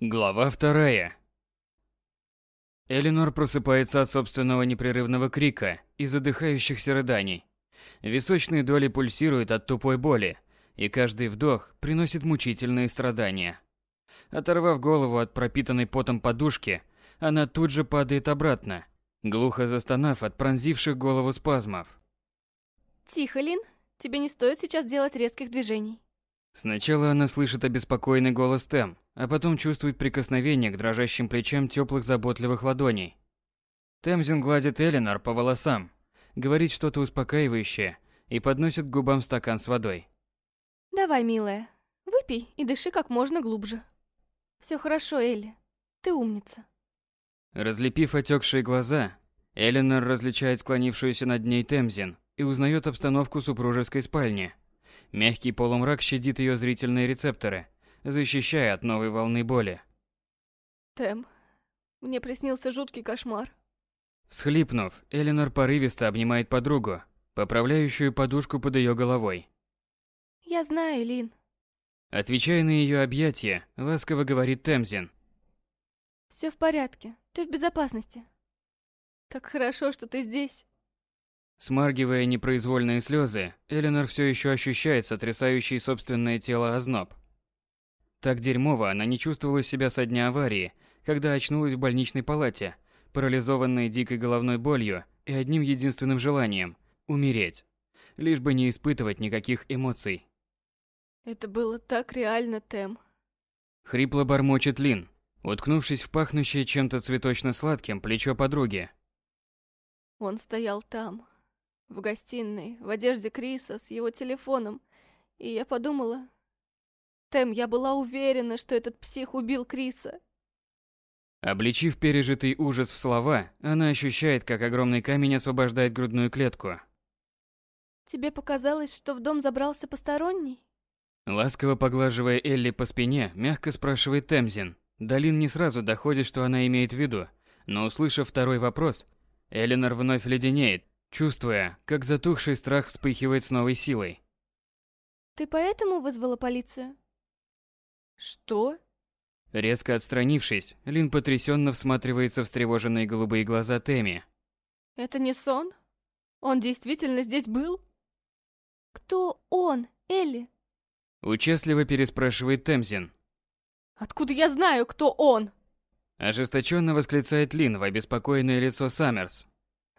Глава вторая. Эленор просыпается от собственного непрерывного крика и задыхающихся рыданий. Височные доли пульсируют от тупой боли, и каждый вдох приносит мучительные страдания. Оторвав голову от пропитанной потом подушки, она тут же падает обратно, глухо застонав от пронзивших голову спазмов. Тихо, Лин. Тебе не стоит сейчас делать резких движений. Сначала она слышит обеспокоенный голос Тем, а потом чувствует прикосновение к дрожащим плечам теплых заботливых ладоней. Темзин гладит Эленор по волосам, говорит что-то успокаивающее и подносит к губам стакан с водой. Давай, милая, выпей и дыши как можно глубже. Все хорошо, Элли. Ты умница. Разлепив отекшие глаза, Эленор различает склонившуюся над ней Темзин и узнает обстановку супружеской спальни – Мягкий полумрак щадит ее зрительные рецепторы, защищая от новой волны боли. Тем, мне приснился жуткий кошмар. Схлипнув, Эленор порывисто обнимает подругу, поправляющую подушку под ее головой. Я знаю, Лин. Отвечая на ее объятия, ласково говорит Темзин. Все в порядке, ты в безопасности. Так хорошо, что ты здесь. Смаргивая непроизвольные слезы, Эленор все еще ощущает сотрясающий собственное тело озноб. Так дерьмово она не чувствовала себя со дня аварии, когда очнулась в больничной палате, парализованной дикой головной болью и одним единственным желанием – умереть. Лишь бы не испытывать никаких эмоций. Это было так реально, Тем. Хрипло бормочет Лин, уткнувшись в пахнущее чем-то цветочно-сладким плечо подруги. Он стоял там, в гостиной, в одежде Криса, с его телефоном. И я подумала... Тем, я была уверена, что этот псих убил Криса. Обличив пережитый ужас в слова, она ощущает, как огромный камень освобождает грудную клетку. Тебе показалось, что в дом забрался посторонний? Ласково поглаживая Элли по спине, мягко спрашивает Темзин. Далин не сразу доходит, что она имеет в виду, но услышав второй вопрос, Эленор вновь леденеет, чувствуя, как затухший страх вспыхивает с новой силой. Ты поэтому вызвала полицию? Что? Резко отстранившись, Лин потрясенно всматривается в встревоженные голубые глаза Теми. Это не сон? Он действительно здесь был? Кто он, Элли? Участливо переспрашивает Темзин. Откуда я знаю, кто он? Ожесточенно восклицает Лин в обеспокоенное лицо Саммерс.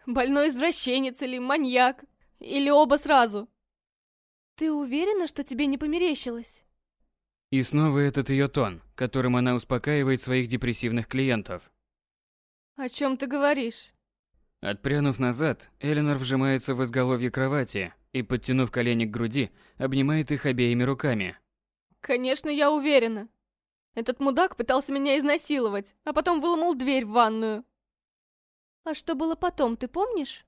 Больной извращенец или маньяк. Или оба сразу. Ты уверена, что тебе не померещилось? И снова этот ее тон, которым она успокаивает своих депрессивных клиентов. О чем ты говоришь? Отпрянув назад, Эленор вжимается в изголовье кровати и, подтянув колени к груди, обнимает их обеими руками. Конечно, я уверена. Этот мудак пытался меня изнасиловать, а потом выломал дверь в ванную. А что было потом, ты помнишь?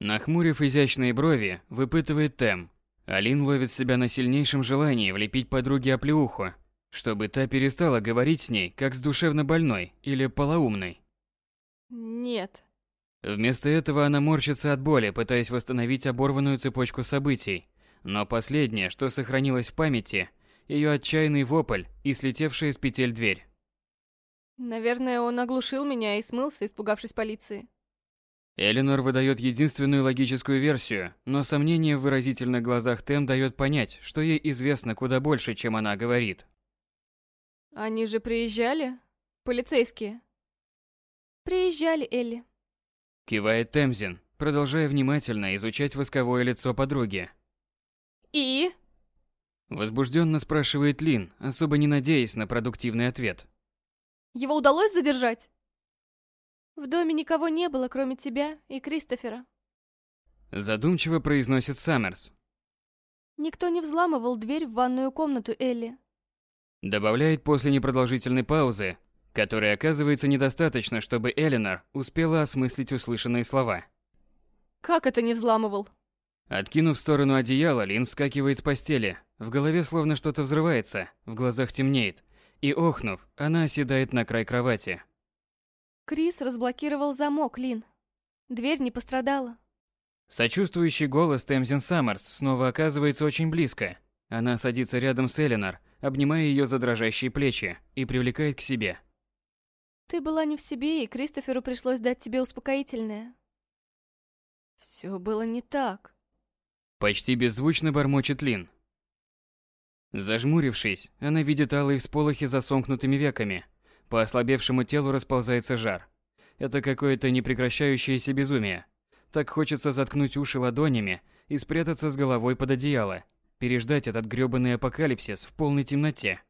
Нахмурив изящные брови, выпытывает Тем. Алин ловит себя на сильнейшем желании влепить подруге оплеуху, чтобы та перестала говорить с ней, как с душевно больной или полоумной. Нет. Вместо этого она морщится от боли, пытаясь восстановить оборванную цепочку событий. Но последнее, что сохранилось в памяти, ее отчаянный вопль и слетевшая с петель дверь. Наверное, он оглушил меня и смылся, испугавшись полиции. Эленор выдает единственную логическую версию, но сомнение в выразительных глазах Тем дает понять, что ей известно куда больше, чем она говорит. Они же приезжали? Полицейские? Приезжали, Элли. Кивает Темзин, продолжая внимательно изучать восковое лицо подруги. И? Возбужденно спрашивает Лин, особо не надеясь на продуктивный ответ. Его удалось задержать? В доме никого не было, кроме тебя и Кристофера. Задумчиво произносит Саммерс. Никто не взламывал дверь в ванную комнату Элли. Добавляет после непродолжительной паузы, которой оказывается недостаточно, чтобы Эленор успела осмыслить услышанные слова. Как это не взламывал? Откинув в сторону одеяла, Лин вскакивает с постели. В голове словно что-то взрывается, в глазах темнеет, и охнув, она оседает на край кровати. Крис разблокировал замок, Лин. Дверь не пострадала. Сочувствующий голос Темзин Саммерс снова оказывается очень близко. Она садится рядом с Эленор, обнимая ее за дрожащие плечи и привлекает к себе. Ты была не в себе, и Кристоферу пришлось дать тебе успокоительное. Все было не так. Почти беззвучно бормочет Лин. Зажмурившись, она видит алые всполохи за сомкнутыми веками. По ослабевшему телу расползается жар. Это какое-то непрекращающееся безумие. Так хочется заткнуть уши ладонями и спрятаться с головой под одеяло, переждать этот грёбаный апокалипсис в полной темноте.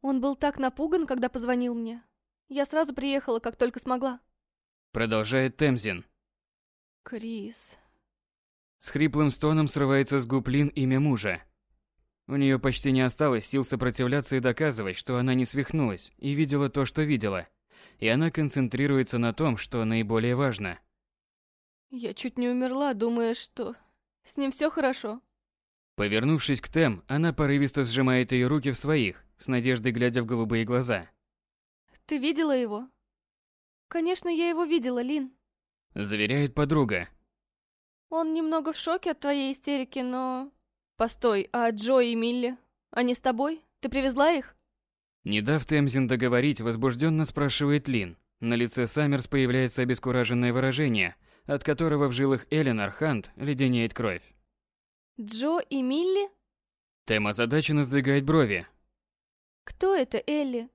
Он был так напуган, когда позвонил мне. Я сразу приехала, как только смогла. Продолжает Темзин. Крис. С хриплым стоном срывается с губ Лин имя мужа. У нее почти не осталось сил сопротивляться и доказывать, что она не свихнулась и видела то, что видела. И она концентрируется на том, что наиболее важно. Я чуть не умерла, думая, что с ним все хорошо. Повернувшись к Тем, она порывисто сжимает ее руки в своих, с надеждой глядя в голубые глаза. Ты видела его? Конечно, я его видела, Лин. Заверяет подруга. Он немного в шоке от твоей истерики, но Постой, а Джо и Милли? Они с тобой? Ты привезла их? Не дав Темзин договорить, возбужденно спрашивает Лин. На лице Саммерс появляется обескураженное выражение, от которого в жилах Эленор Хант леденеет кровь. Джо и Милли? Тем озадаченно сдвигает брови. Кто это, Элли?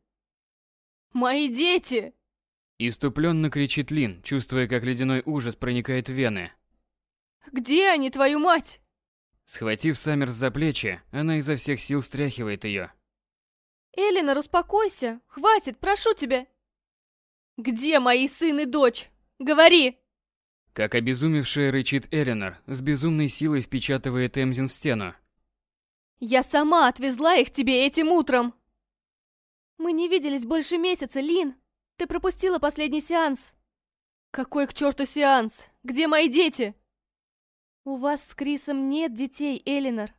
Мои дети! Иступленно кричит Лин, чувствуя, как ледяной ужас проникает в вены. Где они, твою мать? Схватив Саммерс за плечи, она изо всех сил встряхивает ее. «Элинор, успокойся! Хватит, прошу тебя!» «Где мои сын и дочь? Говори!» Как обезумевшая рычит Элинор, с безумной силой впечатывает Эмзин в стену. «Я сама отвезла их тебе этим утром!» «Мы не виделись больше месяца, Лин! Ты пропустила последний сеанс!» «Какой к черту сеанс? Где мои дети?» «У вас с Крисом нет детей, Элинор!»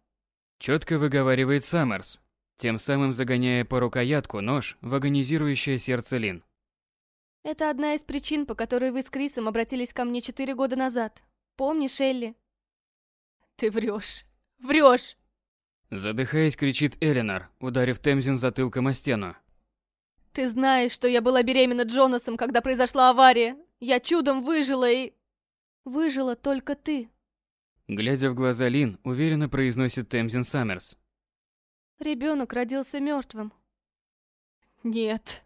Четко выговаривает Саммерс, тем самым загоняя по рукоятку нож в агонизирующее сердце Лин. «Это одна из причин, по которой вы с Крисом обратились ко мне четыре года назад. Помнишь, Элли?» «Ты врешь! Врешь!» Задыхаясь, кричит Элинор, ударив Темзин затылком о стену. «Ты знаешь, что я была беременна Джонасом, когда произошла авария. Я чудом выжила и...» «Выжила только ты», Глядя в глаза Лин, уверенно произносит Темзин Саммерс. Ребенок родился мертвым. Нет.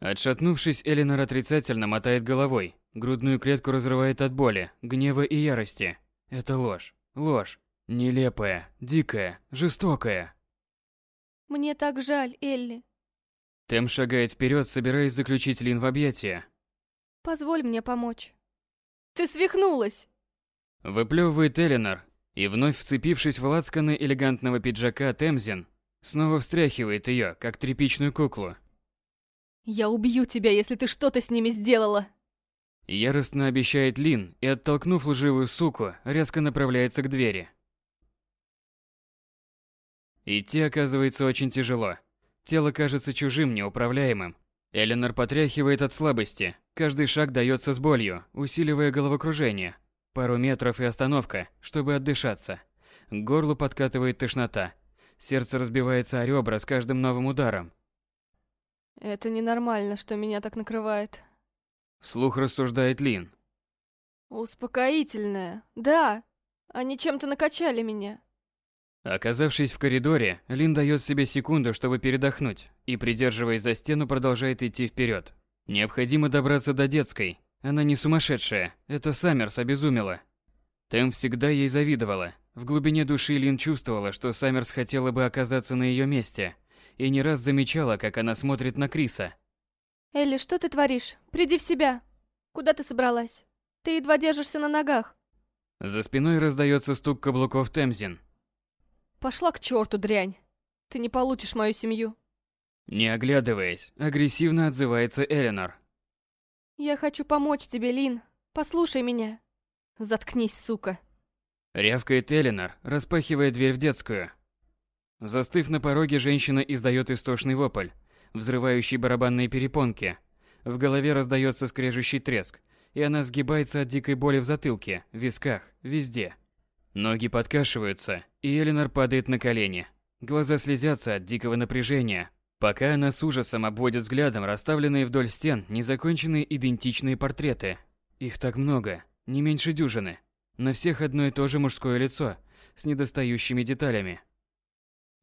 Отшатнувшись, Эленор отрицательно мотает головой. Грудную клетку разрывает от боли, гнева и ярости. Это ложь. Ложь. Нелепая, дикая, жестокая. Мне так жаль, Элли. Тем шагает вперед, собираясь заключить Лин в объятия. Позволь мне помочь. Ты свихнулась! Выплевывает Эленор, и вновь вцепившись в лацканы элегантного пиджака Темзин, снова встряхивает ее, как тряпичную куклу. «Я убью тебя, если ты что-то с ними сделала!» Яростно обещает Лин и, оттолкнув лживую суку, резко направляется к двери. Идти оказывается очень тяжело. Тело кажется чужим, неуправляемым. Эленор потряхивает от слабости. Каждый шаг дается с болью, усиливая головокружение. Пару метров и остановка, чтобы отдышаться. К горлу подкатывает тошнота. Сердце разбивается о ребра с каждым новым ударом. Это ненормально, что меня так накрывает. Слух рассуждает Лин. Успокоительное. Да, они чем-то накачали меня. Оказавшись в коридоре, Лин дает себе секунду, чтобы передохнуть, и, придерживаясь за стену, продолжает идти вперед. Необходимо добраться до детской, она не сумасшедшая, это Саммерс обезумела. Тэм всегда ей завидовала. В глубине души Лин чувствовала, что Саммерс хотела бы оказаться на ее месте, и не раз замечала, как она смотрит на Криса. «Элли, что ты творишь? Приди в себя! Куда ты собралась? Ты едва держишься на ногах!» За спиной раздается стук каблуков Темзин. «Пошла к черту, дрянь! Ты не получишь мою семью!» Не оглядываясь, агрессивно отзывается Эленор. Я хочу помочь тебе, Лин. Послушай меня. Заткнись, сука. Рявкает Эленор, распахивая дверь в детскую. Застыв на пороге, женщина издает истошный вопль, взрывающий барабанные перепонки. В голове раздается скрежущий треск, и она сгибается от дикой боли в затылке, висках, везде. Ноги подкашиваются, и Эленор падает на колени. Глаза слезятся от дикого напряжения, пока она с ужасом обводит взглядом расставленные вдоль стен незаконченные идентичные портреты. Их так много, не меньше дюжины. На всех одно и то же мужское лицо, с недостающими деталями.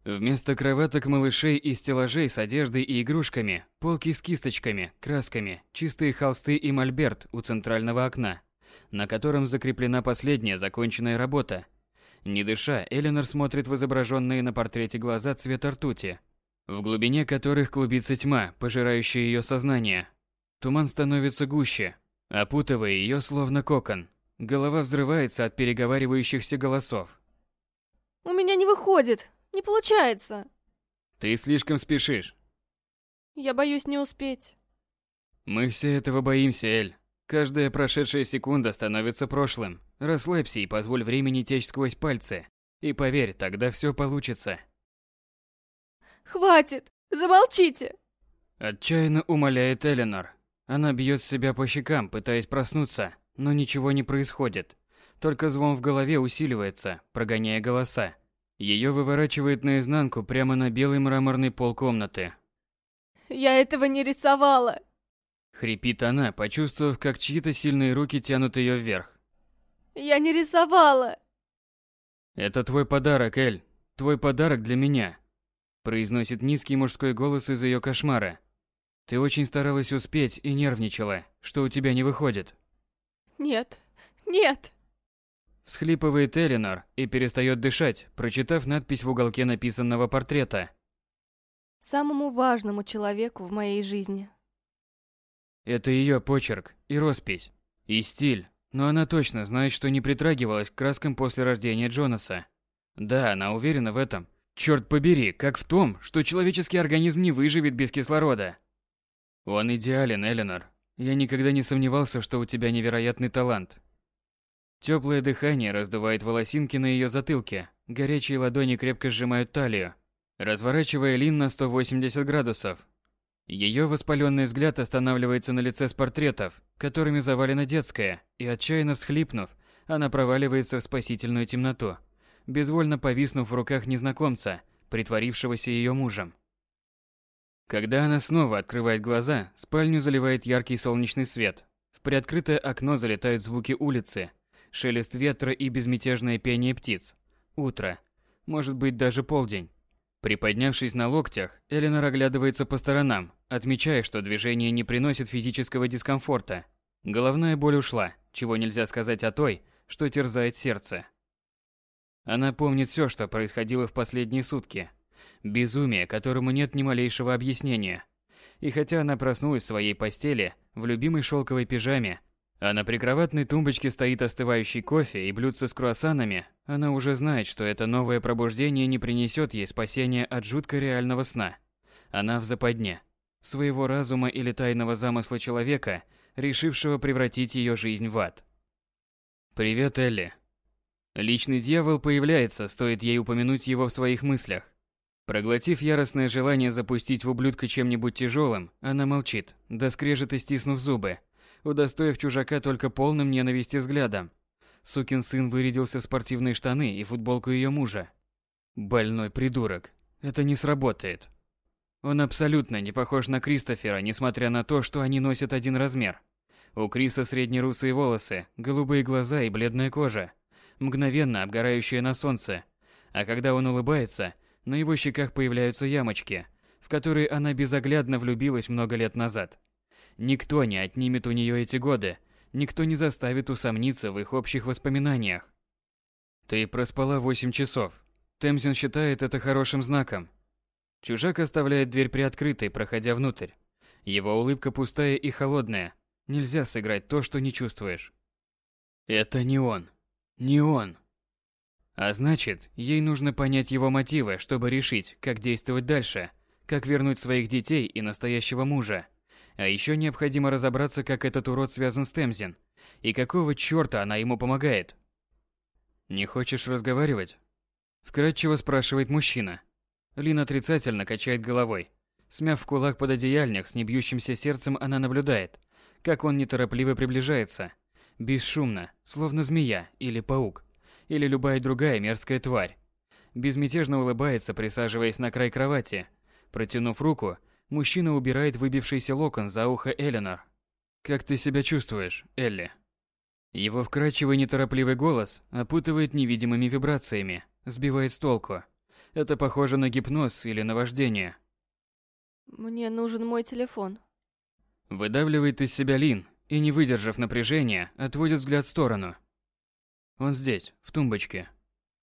Вместо кроваток малышей и стеллажей с одеждой и игрушками, полки с кисточками, красками, чистые холсты и мольберт у центрального окна, на котором закреплена последняя законченная работа. Не дыша, Эленор смотрит в изображенные на портрете глаза цвета ртути, в глубине которых клубится тьма, пожирающая ее сознание. Туман становится гуще, опутывая ее словно кокон. Голова взрывается от переговаривающихся голосов. «У меня не выходит! Не получается!» «Ты слишком спешишь!» «Я боюсь не успеть!» «Мы все этого боимся, Эль. Каждая прошедшая секунда становится прошлым. Расслабься и позволь времени течь сквозь пальцы. И поверь, тогда все получится!» «Хватит! Замолчите!» Отчаянно умоляет Эленор. Она бьет себя по щекам, пытаясь проснуться, но ничего не происходит. Только звон в голове усиливается, прогоняя голоса. Ее выворачивает наизнанку прямо на белый мраморный пол комнаты. «Я этого не рисовала!» Хрипит она, почувствовав, как чьи-то сильные руки тянут ее вверх. «Я не рисовала!» «Это твой подарок, Эль. Твой подарок для меня», произносит низкий мужской голос из ее кошмара. Ты очень старалась успеть и нервничала, что у тебя не выходит. Нет, нет. Схлипывает Эленор и перестает дышать, прочитав надпись в уголке написанного портрета. Самому важному человеку в моей жизни. Это ее почерк и роспись, и стиль, но она точно знает, что не притрагивалась к краскам после рождения Джонаса. Да, она уверена в этом. Черт побери, как в том, что человеческий организм не выживет без кислорода. Он идеален, Эленор. Я никогда не сомневался, что у тебя невероятный талант. Теплое дыхание раздувает волосинки на ее затылке. Горячие ладони крепко сжимают талию, разворачивая Лин на 180 градусов. Ее воспаленный взгляд останавливается на лице с портретов, которыми завалена детская, и отчаянно всхлипнув, она проваливается в спасительную темноту, безвольно повиснув в руках незнакомца, притворившегося ее мужем. Когда она снова открывает глаза, спальню заливает яркий солнечный свет. В приоткрытое окно залетают звуки улицы, шелест ветра и безмятежное пение птиц. Утро. Может быть, даже полдень. Приподнявшись на локтях, Эленор оглядывается по сторонам, отмечая, что движение не приносит физического дискомфорта. Головная боль ушла, чего нельзя сказать о той, что терзает сердце. Она помнит все, что происходило в последние сутки, Безумие, которому нет ни малейшего объяснения. И хотя она проснулась в своей постели, в любимой шелковой пижаме, а на прикроватной тумбочке стоит остывающий кофе и блюдце с круассанами, она уже знает, что это новое пробуждение не принесет ей спасения от жутко реального сна. Она в западне. Своего разума или тайного замысла человека, решившего превратить ее жизнь в ад. «Привет, Элли». Личный дьявол появляется, стоит ей упомянуть его в своих мыслях. Проглотив яростное желание запустить в ублюдка чем-нибудь тяжелым, она молчит, до скрежета стиснув зубы, удостоив чужака только полным ненависти взглядом. Сукин сын вырядился в спортивные штаны и футболку ее мужа. Больной придурок. Это не сработает. Он абсолютно не похож на Кристофера, несмотря на то, что они носят один размер. У Криса среднерусые волосы, голубые глаза и бледная кожа, мгновенно обгорающая на солнце. А когда он улыбается – на его щеках появляются ямочки, в которые она безоглядно влюбилась много лет назад. Никто не отнимет у нее эти годы, никто не заставит усомниться в их общих воспоминаниях. Ты проспала 8 часов. Темзин считает это хорошим знаком. Чужак оставляет дверь приоткрытой, проходя внутрь. Его улыбка пустая и холодная. Нельзя сыграть то, что не чувствуешь. Это не он. Не он. А значит, ей нужно понять его мотивы, чтобы решить, как действовать дальше, как вернуть своих детей и настоящего мужа. А еще необходимо разобраться, как этот урод связан с Темзин, и какого чёрта она ему помогает. «Не хочешь разговаривать?» Вкратчиво спрашивает мужчина. Лин отрицательно качает головой. Смяв в кулак под одеяльник, с небьющимся сердцем она наблюдает, как он неторопливо приближается. Бесшумно, словно змея или паук или любая другая мерзкая тварь. безмятежно улыбается, присаживаясь на край кровати. Протянув руку, мужчина убирает выбившийся локон за ухо Эленор. «Как ты себя чувствуешь, Элли?» Его вкрадчивый неторопливый голос опутывает невидимыми вибрациями, сбивает с толку. Это похоже на гипноз или наваждение. Мне нужен мой телефон. Выдавливает из себя Лин и, не выдержав напряжения, отводит взгляд в сторону. Он здесь, в тумбочке.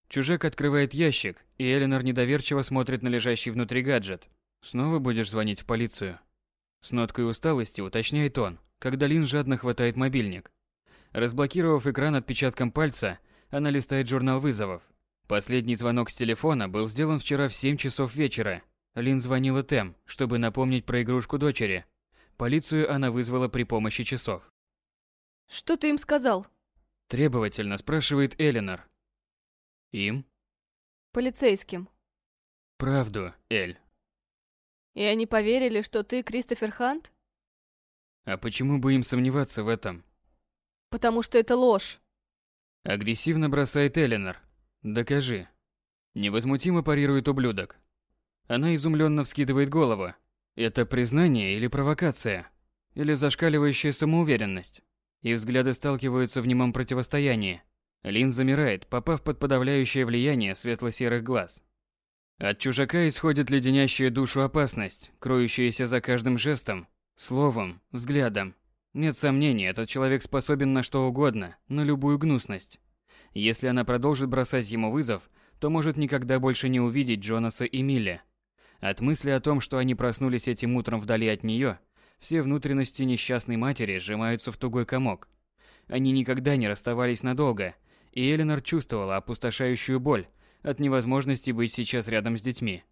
Чужак открывает ящик, и Эленор недоверчиво смотрит на лежащий внутри гаджет. «Снова будешь звонить в полицию?» С ноткой усталости уточняет он, когда Лин жадно хватает мобильник. Разблокировав экран отпечатком пальца, она листает журнал вызовов. Последний звонок с телефона был сделан вчера в 7 часов вечера. Лин звонила Тем, чтобы напомнить про игрушку дочери. Полицию она вызвала при помощи часов. Что ты им сказал? Требовательно спрашивает Эленор. Им? Полицейским. Правду, Эль. И они поверили, что ты Кристофер Хант? А почему бы им сомневаться в этом? Потому что это ложь. Агрессивно бросает Эленор. Докажи. Невозмутимо парирует ублюдок. Она изумленно вскидывает голову. Это признание или провокация? Или зашкаливающая самоуверенность? И взгляды сталкиваются в немом противостоянии. Лин замирает, попав под подавляющее влияние светло-серых глаз. От чужака исходит леденящая душу опасность, кроющаяся за каждым жестом, словом, взглядом. Нет сомнений, этот человек способен на что угодно, на любую гнусность. Если она продолжит бросать ему вызов, то может никогда больше не увидеть Джонаса и Милли. От мысли о том, что они проснулись этим утром вдали от нее, все внутренности несчастной матери сжимаются в тугой комок. Они никогда не расставались надолго, и Эленор чувствовала опустошающую боль от невозможности быть сейчас рядом с детьми.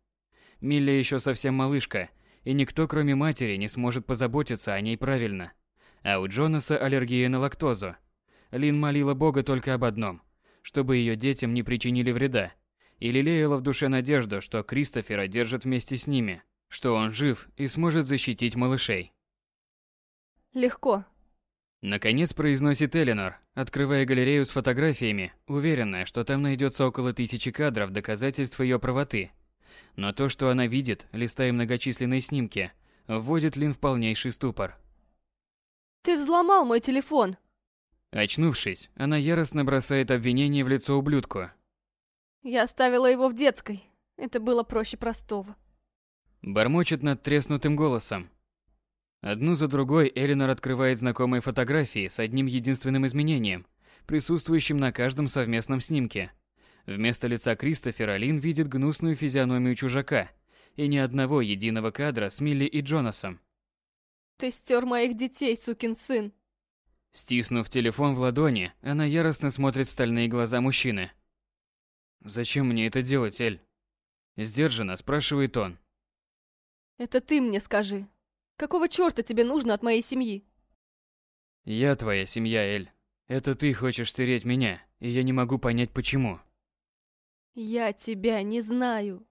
Милли еще совсем малышка, и никто, кроме матери, не сможет позаботиться о ней правильно. А у Джонаса аллергия на лактозу. Лин молила Бога только об одном – чтобы ее детям не причинили вреда, и лелеяла в душе надежду, что Кристофера держат вместе с ними, что он жив и сможет защитить малышей. Легко. Наконец произносит Эленор, открывая галерею с фотографиями, уверенная, что там найдется около тысячи кадров доказательств ее правоты. Но то, что она видит, листая многочисленные снимки, вводит Лин в полнейший ступор. Ты взломал мой телефон. Очнувшись, она яростно бросает обвинение в лицо ублюдку, я оставила его в детской. Это было проще простого. Бормочет над треснутым голосом. Одну за другой Элинор открывает знакомые фотографии с одним единственным изменением, присутствующим на каждом совместном снимке. Вместо лица Кристофера Лин видит гнусную физиономию чужака и ни одного единого кадра с Милли и Джонасом. «Ты стер моих детей, сукин сын!» Стиснув телефон в ладони, она яростно смотрит в стальные глаза мужчины. «Зачем мне это делать, Эль?» Сдержанно спрашивает он. «Это ты мне скажи. Какого чёрта тебе нужно от моей семьи?» «Я твоя семья, Эль. Это ты хочешь стереть меня, и я не могу понять, почему». «Я тебя не знаю».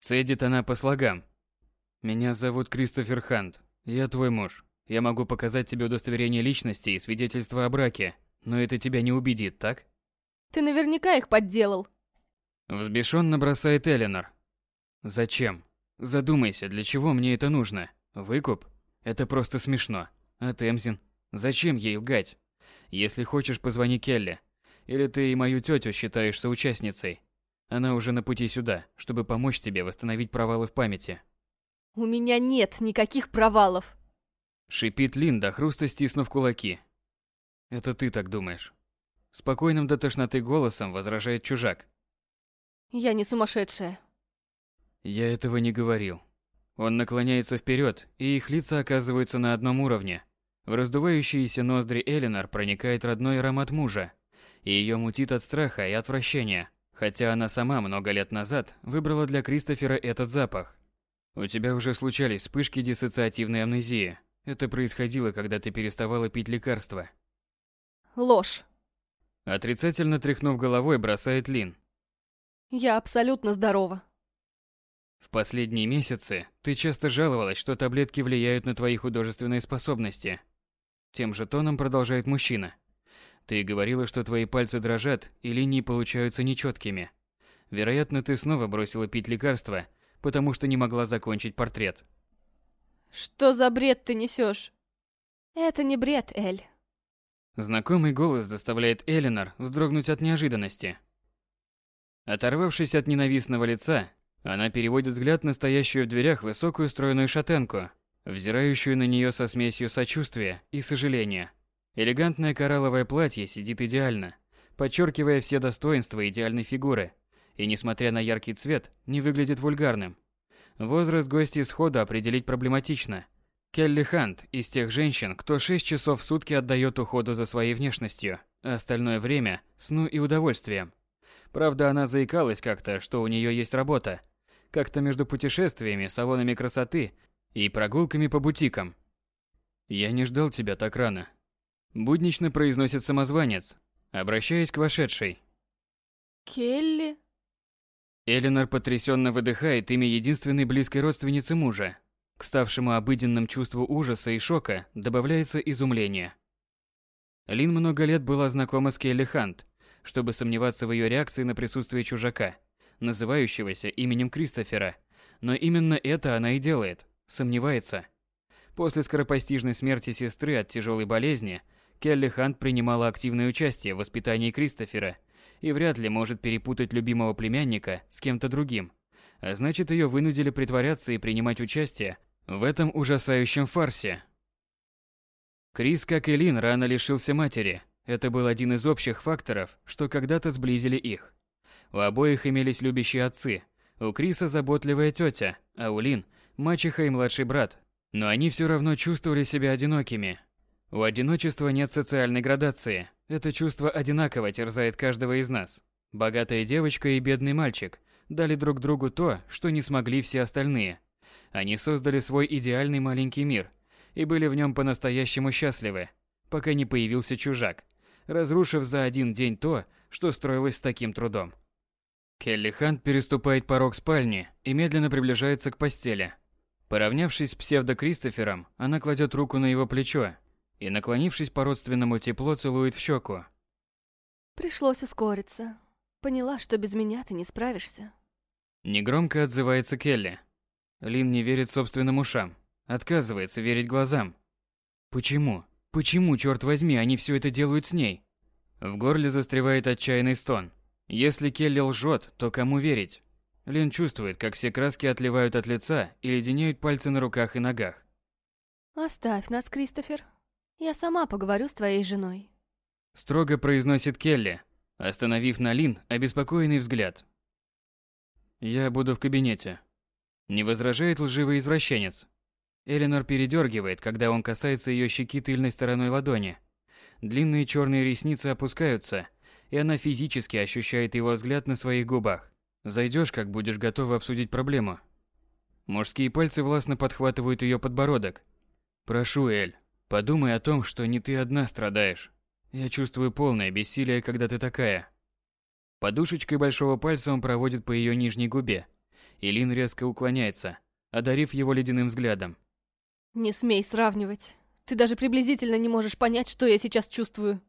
Цедит она по слогам. «Меня зовут Кристофер Хант. Я твой муж. Я могу показать тебе удостоверение личности и свидетельство о браке, но это тебя не убедит, так?» Ты наверняка их подделал. Взбешенно бросает Эленор. Зачем? Задумайся, для чего мне это нужно? Выкуп? Это просто смешно. А Темзин? Зачем ей лгать? Если хочешь, позвони Келли. Или ты и мою тетю считаешь соучастницей. Она уже на пути сюда, чтобы помочь тебе восстановить провалы в памяти. У меня нет никаких провалов. Шипит Линда, хруста стиснув кулаки. Это ты так думаешь. Спокойным до тошноты голосом возражает чужак. Я не сумасшедшая. Я этого не говорил. Он наклоняется вперед, и их лица оказываются на одном уровне. В раздувающиеся ноздри Элинор проникает родной аромат мужа, и ее мутит от страха и отвращения, хотя она сама много лет назад выбрала для Кристофера этот запах. У тебя уже случались вспышки диссоциативной амнезии. Это происходило, когда ты переставала пить лекарства. Ложь. Отрицательно тряхнув головой, бросает Лин. Я абсолютно здорова. В последние месяцы ты часто жаловалась, что таблетки влияют на твои художественные способности. Тем же тоном продолжает мужчина. Ты говорила, что твои пальцы дрожат и линии получаются нечеткими. Вероятно, ты снова бросила пить лекарства, потому что не могла закончить портрет. Что за бред ты несешь? Это не бред, Эль. Знакомый голос заставляет Элинор вздрогнуть от неожиданности. Оторвавшись от ненавистного лица, она переводит взгляд на стоящую в дверях высокую стройную шатенку, взирающую на нее со смесью сочувствия и сожаления. Элегантное коралловое платье сидит идеально, подчеркивая все достоинства идеальной фигуры, и, несмотря на яркий цвет, не выглядит вульгарным. Возраст гостей схода определить проблематично. Келли Хант из тех женщин, кто 6 часов в сутки отдает уходу за своей внешностью, а остальное время – сну и удовольствием. Правда, она заикалась как-то, что у нее есть работа. Как-то между путешествиями, салонами красоты и прогулками по бутикам. «Я не ждал тебя так рано», – буднично произносит самозванец, обращаясь к вошедшей. Келли? Эленор потрясенно выдыхает имя единственной близкой родственницы мужа. К ставшему обыденным чувству ужаса и шока добавляется изумление. Лин много лет была знакома с Келли Хант, чтобы сомневаться в ее реакции на присутствие чужака, называющегося именем Кристофера. Но именно это она и делает, сомневается. После скоропостижной смерти сестры от тяжелой болезни, Келли Хант принимала активное участие в воспитании Кристофера и вряд ли может перепутать любимого племянника с кем-то другим. А значит, ее вынудили притворяться и принимать участие в этом ужасающем фарсе. Крис, как и Лин, рано лишился матери, это был один из общих факторов, что когда-то сблизили их. У обоих имелись любящие отцы, у Криса заботливая тетя, а у Лин – мачеха и младший брат. Но они все равно чувствовали себя одинокими. У одиночества нет социальной градации. Это чувство одинаково терзает каждого из нас. Богатая девочка и бедный мальчик дали друг другу то, что не смогли все остальные. Они создали свой идеальный маленький мир и были в нем по-настоящему счастливы, пока не появился чужак, разрушив за один день то, что строилось с таким трудом. Келли Хант переступает порог спальни и медленно приближается к постели. Поравнявшись с псевдо-Кристофером, она кладет руку на его плечо и, наклонившись по-родственному тепло, целует в щеку. Пришлось ускориться. Поняла, что без меня ты не справишься. Негромко отзывается Келли. Лин не верит собственным ушам, отказывается верить глазам. Почему? Почему, черт возьми, они все это делают с ней? В горле застревает отчаянный стон. Если Келли лжет, то кому верить? Лин чувствует, как все краски отливают от лица и леденеют пальцы на руках и ногах. Оставь нас, Кристофер. Я сама поговорю с твоей женой. Строго произносит Келли, остановив на Лин обеспокоенный взгляд. Я буду в кабинете. Не возражает лживый извращенец. Эленор передергивает, когда он касается ее щеки тыльной стороной ладони. Длинные черные ресницы опускаются, и она физически ощущает его взгляд на своих губах. Зайдешь, как будешь готова обсудить проблему. Мужские пальцы властно подхватывают ее подбородок. Прошу, Эль, подумай о том, что не ты одна страдаешь. Я чувствую полное бессилие, когда ты такая. Подушечкой большого пальца он проводит по ее нижней губе. Илин резко уклоняется, одарив его ледяным взглядом. Не смей сравнивать. Ты даже приблизительно не можешь понять, что я сейчас чувствую.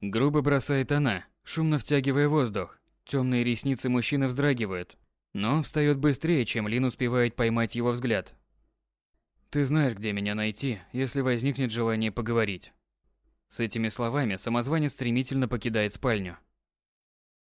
Грубо бросает она, шумно втягивая воздух. Темные ресницы мужчины вздрагивают, но он встает быстрее, чем Лин успевает поймать его взгляд. Ты знаешь, где меня найти, если возникнет желание поговорить. С этими словами самозванец стремительно покидает спальню.